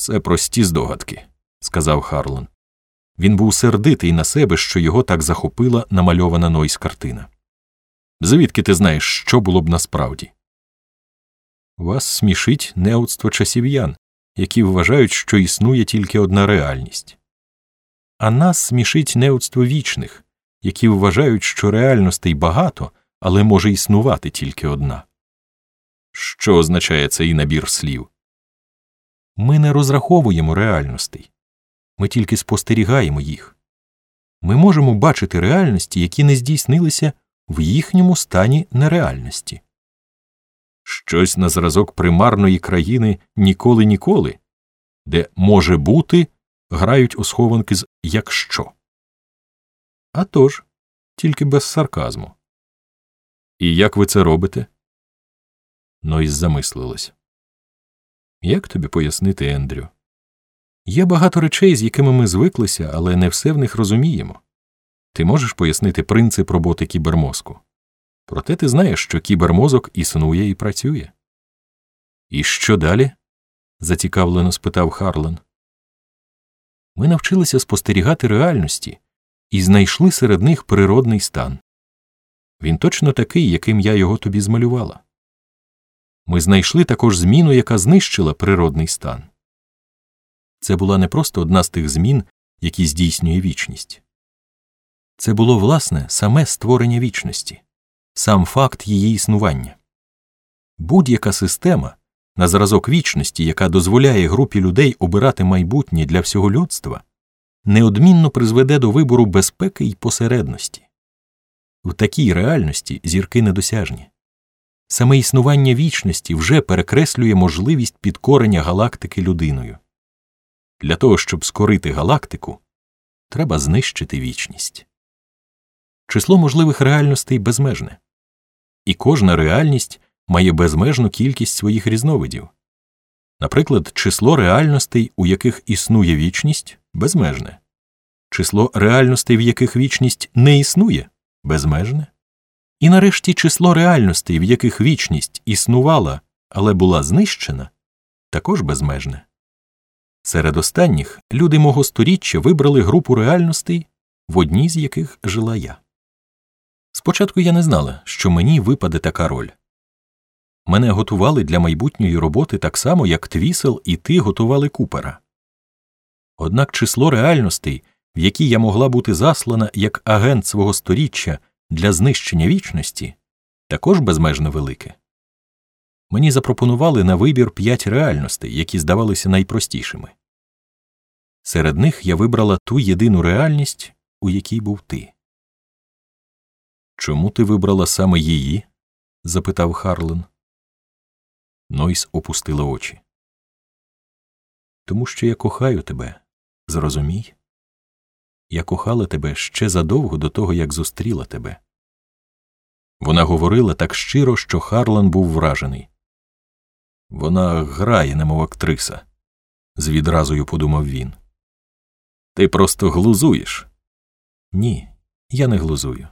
Це прості здогадки, сказав Харлан. Він був сердитий на себе, що його так захопила намальована Нойс картина. Звідки ти знаєш, що було б насправді? Вас смішить неудство часів'ян, які вважають, що існує тільки одна реальність. А нас смішить неудство вічних, які вважають, що реальностей багато, але може існувати тільки одна. Що означає цей набір слів? Ми не розраховуємо реальностей, ми тільки спостерігаємо їх. Ми можемо бачити реальності, які не здійснилися в їхньому стані нереальності. Щось на зразок примарної країни ніколи ніколи, де може бути грають у схованки з якщо. А тож, тільки без сарказму. І як ви це робите? Нойс замислилась. Як тобі пояснити, Ендрю? Є багато речей, з якими ми звиклися, але не все в них розуміємо. Ти можеш пояснити принцип роботи кібермозку. Проте ти знаєш, що кібермозок існує і працює. І що далі? зацікавлено спитав Харлан. Ми навчилися спостерігати реальності і знайшли серед них природний стан. Він точно такий, яким я його тобі змалювала. Ми знайшли також зміну, яка знищила природний стан. Це була не просто одна з тих змін, які здійснює вічність. Це було власне саме створення вічності, сам факт її існування. Будь-яка система на зразок вічності, яка дозволяє групі людей обирати майбутнє для всього людства, неодмінно призведе до вибору безпеки й посередності. В такій реальності зірки недосяжні. Саме існування вічності вже перекреслює можливість підкорення галактики людиною. Для того, щоб скорити галактику, треба знищити вічність. Число можливих реальностей безмежне, і кожна реальність має безмежну кількість своїх різновидів. Наприклад, число реальностей, у яких існує вічність, безмежне, число реальностей, в яких вічність не існує, безмежне, і нарешті число реальностей, в яких вічність існувала, але була знищена, також безмежне. Серед останніх люди мого сторіччя вибрали групу реальностей, в одній з яких жила я. Спочатку я не знала, що мені випаде така роль. Мене готували для майбутньої роботи так само, як Твісел і ти готували Купера. Однак число реальностей, в які я могла бути заслана як агент свого сторіччя для знищення вічності, також безмежно велике. Мені запропонували на вибір п'ять реальностей, які здавалися найпростішими. Серед них я вибрала ту єдину реальність, у якій був ти. Чому ти вибрала саме її? запитав Харлан. Нойс опустила очі. Тому що я кохаю тебе, зрозумій. Я кохала тебе ще задовго до того, як зустріла тебе. Вона говорила так щиро, що Харлан був вражений. Вона грає, немов актриса, з відразою подумав він. Ти просто глузуєш. Ні, я не глузую.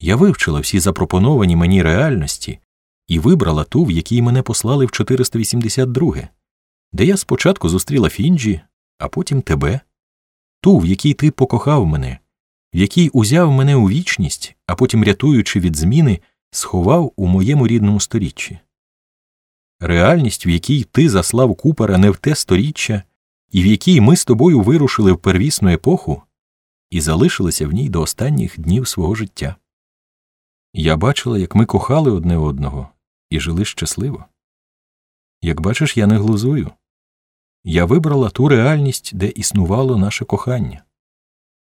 Я вивчила всі запропоновані мені реальності і вибрала ту, в якій мене послали в 482, де я спочатку зустріла Фінджі, а потім тебе, ту, в якій ти покохав мене, в якій узяв мене у вічність, а потім, рятуючи від зміни, сховав у моєму рідному сторіччі. Реальність, в якій ти заслав Купера не в те сторіччя, і в якій ми з тобою вирушили в первісну епоху і залишилися в ній до останніх днів свого життя. Я бачила, як ми кохали одне одного і жили щасливо. Як бачиш, я не глузую. Я вибрала ту реальність, де існувало наше кохання.